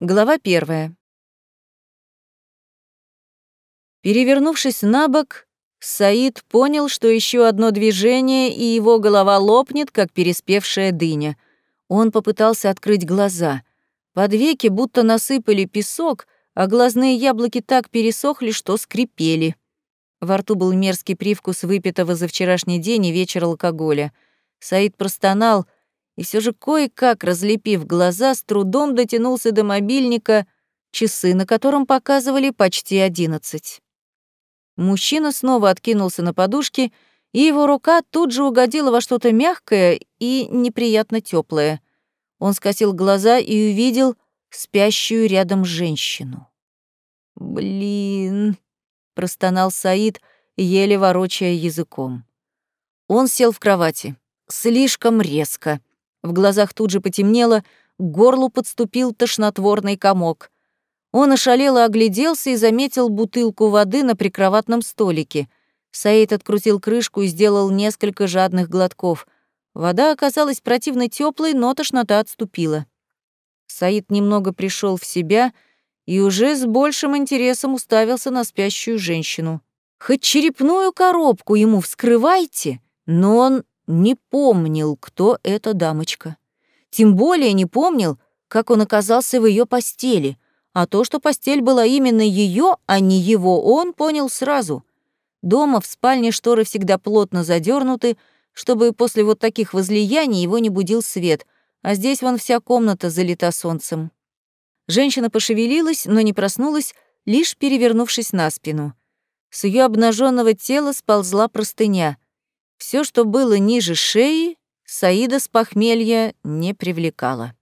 Глава первая. Перевернувшись на бок, Саид понял, что еще одно движение, и его голова лопнет, как переспевшая дыня. Он попытался открыть глаза. Под веки будто насыпали песок, а глазные яблоки так пересохли, что скрипели. Во рту был мерзкий привкус выпитого за вчерашний день и вечер алкоголя. Саид простонал — и все же кое-как, разлепив глаза, с трудом дотянулся до мобильника, часы на котором показывали почти одиннадцать. Мужчина снова откинулся на подушки, и его рука тут же угодила во что-то мягкое и неприятно теплое. Он скосил глаза и увидел спящую рядом женщину. «Блин», — простонал Саид, еле ворочая языком. Он сел в кровати. Слишком резко. В глазах тут же потемнело, к горлу подступил тошнотворный комок. Он ошалело огляделся и заметил бутылку воды на прикроватном столике. Саид открутил крышку и сделал несколько жадных глотков. Вода оказалась противно теплой, но тошнота отступила. Саид немного пришел в себя и уже с большим интересом уставился на спящую женщину. Хоть черепную коробку ему вскрывайте, но он не помнил, кто эта дамочка. Тем более не помнил, как он оказался в ее постели, а то, что постель была именно ее, а не его, он понял сразу. Дома в спальне шторы всегда плотно задернуты, чтобы после вот таких возлияний его не будил свет, а здесь вон вся комната залита солнцем. Женщина пошевелилась, но не проснулась, лишь перевернувшись на спину. С ее обнаженного тела сползла простыня — все, что было ниже шеи, Саида с похмелья не привлекало.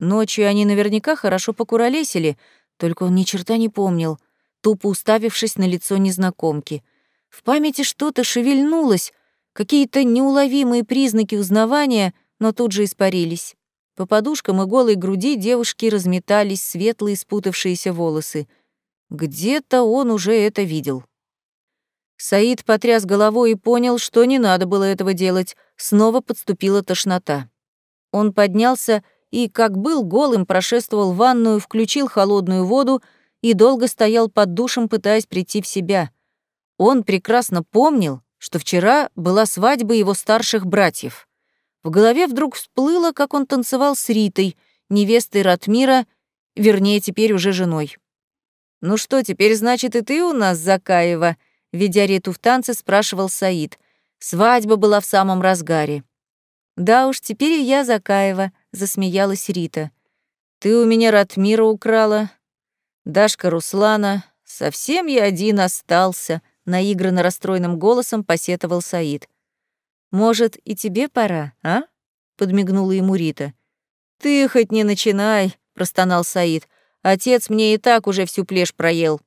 Ночью они наверняка хорошо покуролесили, только он ни черта не помнил, тупо уставившись на лицо незнакомки. В памяти что-то шевельнулось, какие-то неуловимые признаки узнавания, но тут же испарились. По подушкам и голой груди девушки разметались светлые спутавшиеся волосы. Где-то он уже это видел. Саид потряс головой и понял, что не надо было этого делать. Снова подступила тошнота. Он поднялся и, как был голым, прошествовал в ванную, включил холодную воду и долго стоял под душем, пытаясь прийти в себя. Он прекрасно помнил, что вчера была свадьба его старших братьев. В голове вдруг всплыло, как он танцевал с Ритой, невестой Ратмира, вернее, теперь уже женой. «Ну что, теперь, значит, и ты у нас, Закаева?» Ведя Риту в танце, спрашивал Саид. Свадьба была в самом разгаре. «Да уж, теперь и я Закаева», — засмеялась Рита. «Ты у меня Ратмира украла. Дашка Руслана. Совсем я один остался», — наигранно расстроенным голосом посетовал Саид. «Может, и тебе пора, а?» — подмигнула ему Рита. «Ты хоть не начинай», — простонал Саид. «Отец мне и так уже всю плешь проел».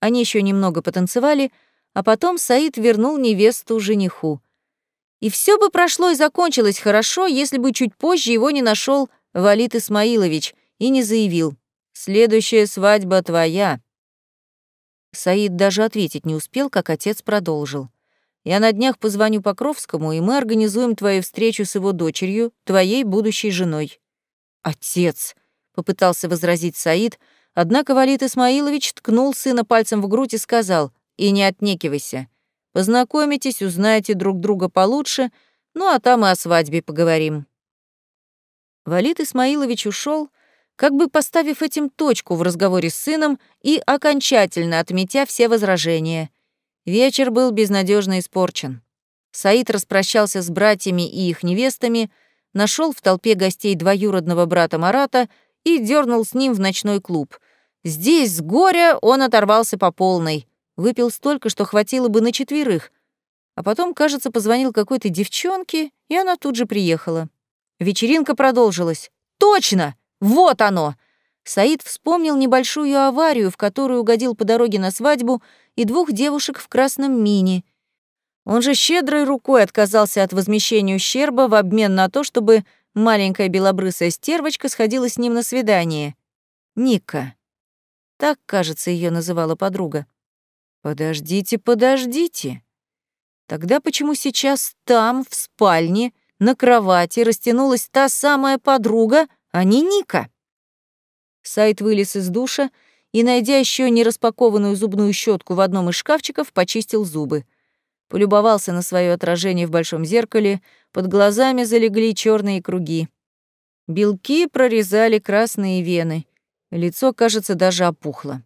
Они еще немного потанцевали, — а потом Саид вернул невесту жениху. И все бы прошло и закончилось хорошо, если бы чуть позже его не нашел Валит Исмаилович и не заявил «Следующая свадьба твоя». Саид даже ответить не успел, как отец продолжил. «Я на днях позвоню Покровскому, и мы организуем твою встречу с его дочерью, твоей будущей женой». «Отец!» — попытался возразить Саид, однако Валит Исмаилович ткнул сына пальцем в грудь и сказал — и не отнекивайся. Познакомитесь, узнаете друг друга получше, ну а там и о свадьбе поговорим». Валид Исмаилович ушел, как бы поставив этим точку в разговоре с сыном и окончательно отметя все возражения. Вечер был безнадежно испорчен. Саид распрощался с братьями и их невестами, нашел в толпе гостей двоюродного брата Марата и дернул с ним в ночной клуб. Здесь, с горя, он оторвался по полной. Выпил столько, что хватило бы на четверых. А потом, кажется, позвонил какой-то девчонке, и она тут же приехала. Вечеринка продолжилась. Точно! Вот оно! Саид вспомнил небольшую аварию, в которую угодил по дороге на свадьбу, и двух девушек в красном мини. Он же щедрой рукой отказался от возмещения ущерба в обмен на то, чтобы маленькая белобрысая стервочка сходила с ним на свидание. Ника. Так, кажется, ее называла подруга. Подождите, подождите. Тогда почему сейчас там, в спальне, на кровати растянулась та самая подруга, а не Ника? Сайт вылез из душа и, найдя еще не распакованную зубную щетку в одном из шкафчиков, почистил зубы. Полюбовался на свое отражение в большом зеркале, под глазами залегли черные круги. Белки прорезали красные вены. Лицо, кажется, даже опухло.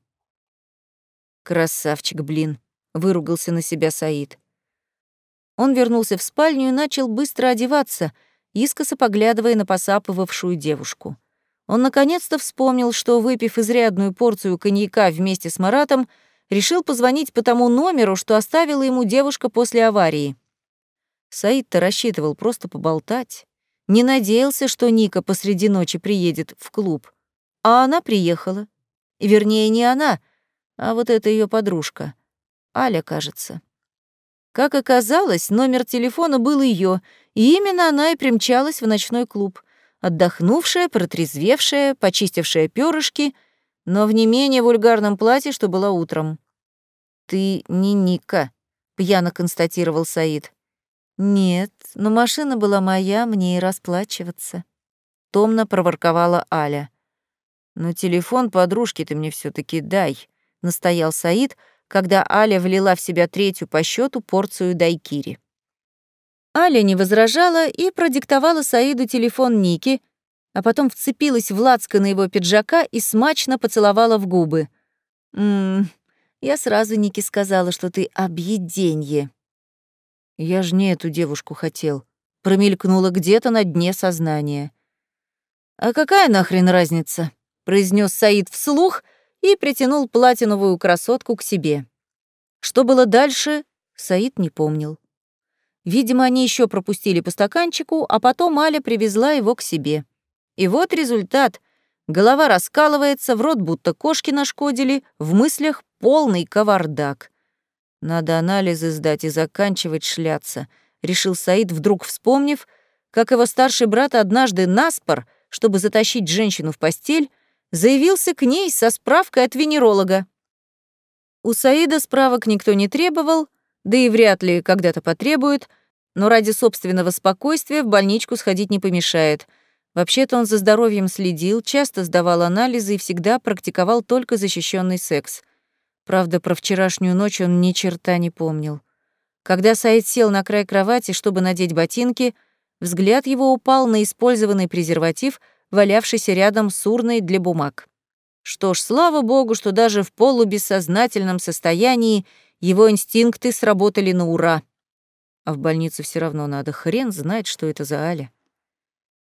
«Красавчик, блин!» — выругался на себя Саид. Он вернулся в спальню и начал быстро одеваться, искоса поглядывая на посапывавшую девушку. Он наконец-то вспомнил, что, выпив изрядную порцию коньяка вместе с Маратом, решил позвонить по тому номеру, что оставила ему девушка после аварии. Саид-то рассчитывал просто поболтать. Не надеялся, что Ника посреди ночи приедет в клуб. А она приехала. Вернее, не она, а вот эта ее подружка. Аля, кажется. Как оказалось, номер телефона был ее, и именно она и примчалась в ночной клуб. Отдохнувшая, протрезвевшая, почистившая перышки, но в не менее вульгарном платье, что было утром. «Ты не Ника», — пьяно констатировал Саид. «Нет, но машина была моя, мне и расплачиваться», — томно проворковала Аля. «Но телефон подружки ты мне все таки дай», — настоял Саид, когда Аля влила в себя третью по счету порцию дайкири. Аля не возражала и продиктовала Саиду телефон Ники, а потом вцепилась в лацко на его пиджака и смачно поцеловала в губы. «Ммм, я сразу Нике сказала, что ты объеденье». Я ж не эту девушку хотел. Промелькнуло где-то на дне сознания. «А какая нахрен разница?» — произнес Саид вслух и притянул платиновую красотку к себе. Что было дальше, Саид не помнил. Видимо, они еще пропустили по стаканчику, а потом Аля привезла его к себе. И вот результат. Голова раскалывается, в рот будто кошки нашкодили, в мыслях полный кавардак. Надо анализы сдать и заканчивать шляться, решил Саид, вдруг вспомнив, как его старший брат однажды наспор, чтобы затащить женщину в постель, заявился к ней со справкой от венеролога. У Саида справок никто не требовал, да и вряд ли когда-то потребует, но ради собственного спокойствия в больничку сходить не помешает. Вообще-то он за здоровьем следил, часто сдавал анализы и всегда практиковал только защищенный секс. Правда, про вчерашнюю ночь он ни черта не помнил. Когда Саид сел на край кровати, чтобы надеть ботинки, взгляд его упал на использованный презерватив, валявшийся рядом с урной для бумаг. Что ж, слава богу, что даже в полубессознательном состоянии его инстинкты сработали на ура. А в больницу все равно надо, хрен знает, что это за Аля.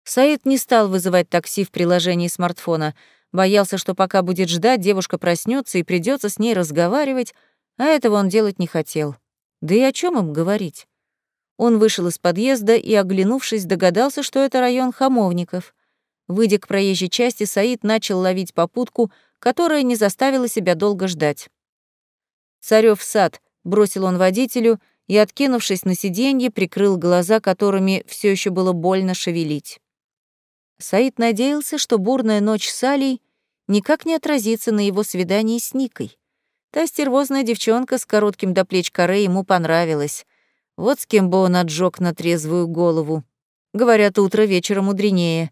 Саид не стал вызывать такси в приложении смартфона — Боялся, что пока будет ждать, девушка проснется и придется с ней разговаривать, а этого он делать не хотел. Да и о чем им говорить? Он вышел из подъезда и, оглянувшись, догадался, что это район Хамовников. Выйдя к проезжей части, Саид начал ловить попутку, которая не заставила себя долго ждать. «Царёв сад», — бросил он водителю и, откинувшись на сиденье, прикрыл глаза, которыми все еще было больно шевелить. Саид надеялся, что бурная ночь с Алей никак не отразится на его свидании с Никой. Та стервозная девчонка с коротким до плеч коре ему понравилась. Вот с кем бы он отжег на трезвую голову. Говорят, утро вечера мудренее.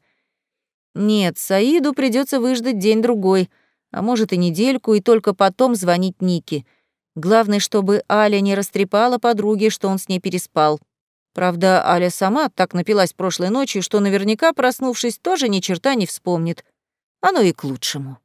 Нет, Саиду придется выждать день-другой, а может и недельку, и только потом звонить Нике. Главное, чтобы Аля не растрепала подруге, что он с ней переспал. Правда, Аля сама так напилась прошлой ночью, что наверняка, проснувшись, тоже ни черта не вспомнит. Оно и к лучшему.